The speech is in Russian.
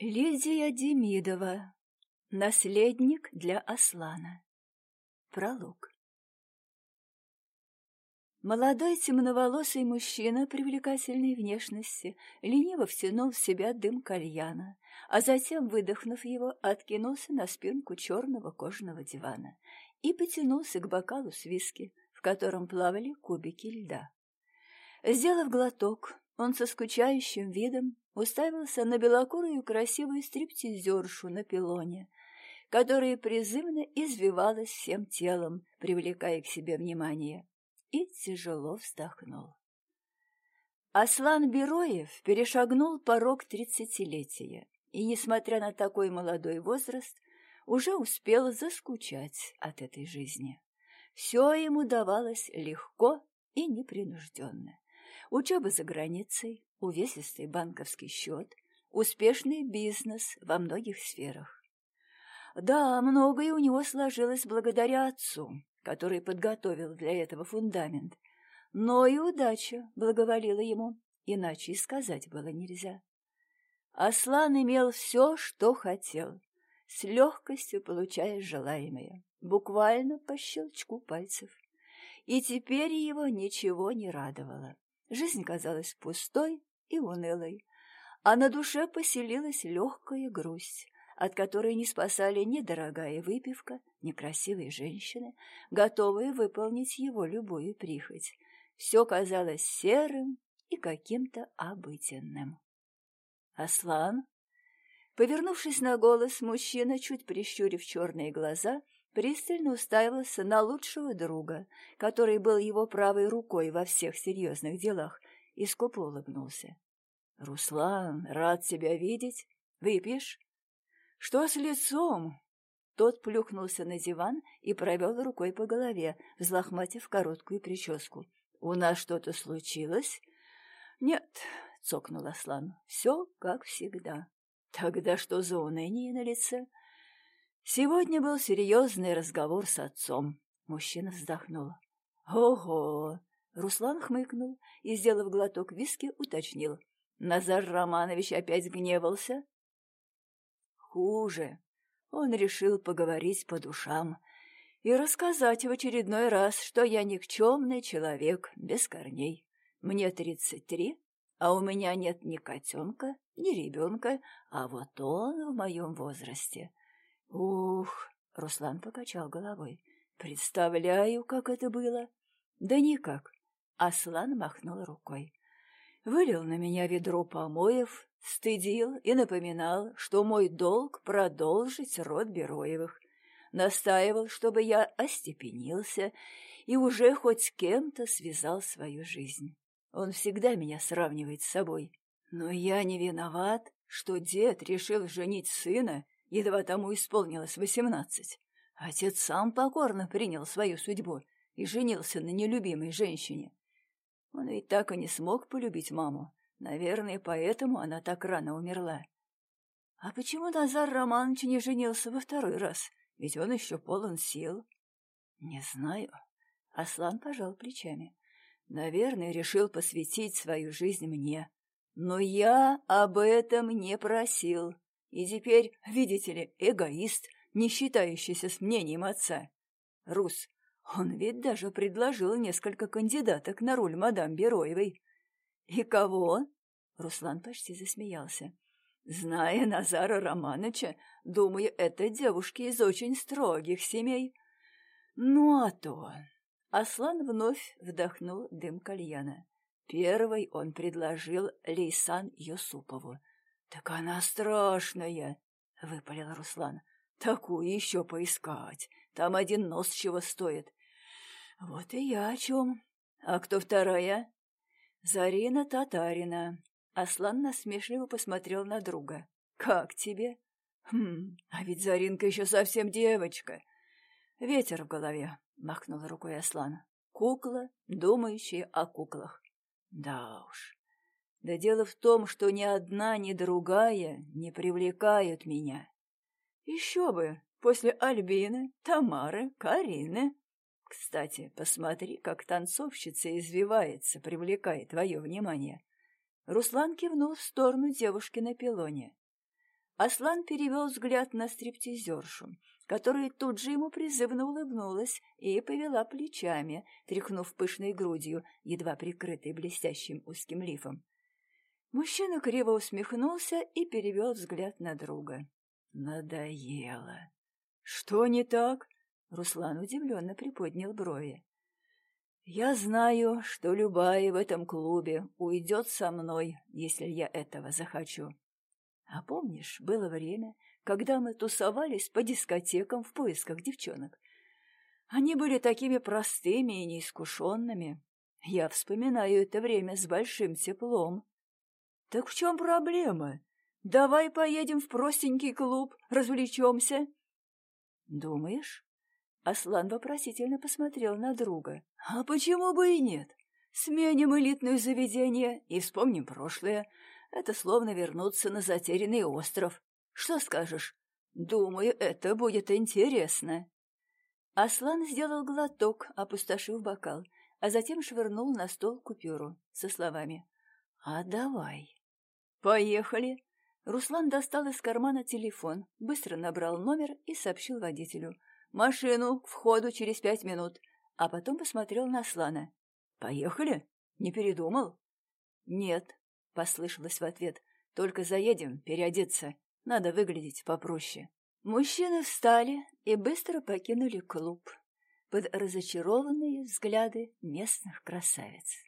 Лидия Демидова. Наследник для Аслана. Пролог. Молодой темноволосый мужчина привлекательной внешности лениво втянул в себя дым кальяна, а затем, выдохнув его, откинулся на спинку черного кожаного дивана и потянулся к бокалу с виски, в котором плавали кубики льда. Сделав глоток, он со скучающим видом уставился на белокурую красивую стриптизершу на пилоне, которая призывно извивалась всем телом, привлекая к себе внимание, и тяжело вздохнул. Аслан Бероев перешагнул порог тридцатилетия и, несмотря на такой молодой возраст, уже успел заскучать от этой жизни. Все ему давалось легко и непринужденно. Учеба за границей, увесистый банковский счет, успешный бизнес во многих сферах. Да, многое у него сложилось благодаря отцу, который подготовил для этого фундамент, но и удача благоволила ему, иначе и сказать было нельзя. Аслан имел все, что хотел, с легкостью получая желаемое, буквально по щелчку пальцев. И теперь его ничего не радовало. Жизнь казалась пустой и унылой, а на душе поселилась легкая грусть, от которой не спасали ни дорогая выпивка, ни красивые женщины, готовые выполнить его любую прихоть. Все казалось серым и каким-то обыденным. «Аслан?» Повернувшись на голос, мужчина, чуть прищурив черные глаза, пристально уставился на лучшего друга, который был его правой рукой во всех серьезных делах, и скупо улыбнулся. — Руслан, рад тебя видеть. Выпьешь? — Что с лицом? Тот плюхнулся на диван и провел рукой по голове, взлохматив короткую прическу. — У нас что-то случилось? — Нет, — цокнул Аслан, — все как всегда. — Тогда что за уныние на лице? — Сегодня был серьезный разговор с отцом. Мужчина вздохнул. «Ого!» Руслан хмыкнул и, сделав глоток виски, уточнил. «Назар Романович опять гневался?» «Хуже. Он решил поговорить по душам и рассказать в очередной раз, что я никчемный человек без корней. Мне тридцать три, а у меня нет ни котенка, ни ребенка, а вот он в моем возрасте. Ух, Руслан покачал головой. Представляю, как это было. Да никак. Аслан махнул рукой. Вылил на меня ведро помоев, стыдил и напоминал, что мой долг продолжить род Бероевых. Настаивал, чтобы я остепенился и уже хоть с кем-то связал свою жизнь. Он всегда меня сравнивает с собой. Но я не виноват, что дед решил женить сына едва тому исполнилось восемнадцать. Отец сам покорно принял свою судьбу и женился на нелюбимой женщине. Он ведь так и не смог полюбить маму. Наверное, поэтому она так рано умерла. А почему Назар Романович не женился во второй раз? Ведь он еще полон сил. Не знаю. Аслан пожал плечами. Наверное, решил посвятить свою жизнь мне. Но я об этом не просил. И теперь, видите ли, эгоист, не считающийся с мнением отца. Рус, он ведь даже предложил несколько кандидаток на роль мадам Бероевой. И кого? Руслан почти засмеялся. Зная Назара Романовича, думаю, это девушки из очень строгих семей. Ну, а то... Аслан вновь вдохнул дым кальяна. Первый он предложил Лейсан Юсупову, «Так она страшная!» — выпалил Руслан. «Такую еще поискать. Там один нос чего стоит». «Вот и я о чем. А кто вторая?» «Зарина Татарина». Аслан насмешливо посмотрел на друга. «Как тебе?» «Хм, а ведь Заринка еще совсем девочка». «Ветер в голове», — махнул рукой Аслан. «Кукла, думающая о куклах». «Да уж, да дело в том, что ни одна, ни другая не привлекают меня. Еще бы, после Альбины, Тамары, Карины. Кстати, посмотри, как танцовщица извивается, привлекая твое внимание. Руслан кивнул в сторону девушки на пилоне. Аслан перевел взгляд на стриптизершу, которая тут же ему призывно улыбнулась и повела плечами, тряхнув пышной грудью, едва прикрытой блестящим узким лифом. Мужчина криво усмехнулся и перевел взгляд на друга. «Надоело». «Что не так?» Руслан удивленно приподнял брови. «Я знаю, что любая в этом клубе уйдет со мной, если я этого захочу. А помнишь, было время, когда мы тусовались по дискотекам в поисках девчонок? Они были такими простыми и неискушенными. Я вспоминаю это время с большим теплом. Так в чем проблема? Давай поедем в простенький клуб, развлечемся. Думаешь? Аслан вопросительно посмотрел на друга. А почему бы и нет? Сменим элитное заведение и вспомним прошлое. Это словно вернуться на затерянный остров. Что скажешь? Думаю, это будет интересно. Аслан сделал глоток, опустошив бокал, а затем швырнул на стол купюру со словами «А давай». «Поехали!» Руслан достал из кармана телефон, быстро набрал номер и сообщил водителю. «Машину к входу через пять минут», а потом посмотрел на Аслана. «Поехали? Не передумал?» «Нет», — послышалось в ответ. «Только заедем, переодеться. Надо выглядеть попроще». Мужчины встали и быстро покинули клуб под разочарованные взгляды местных красавиц.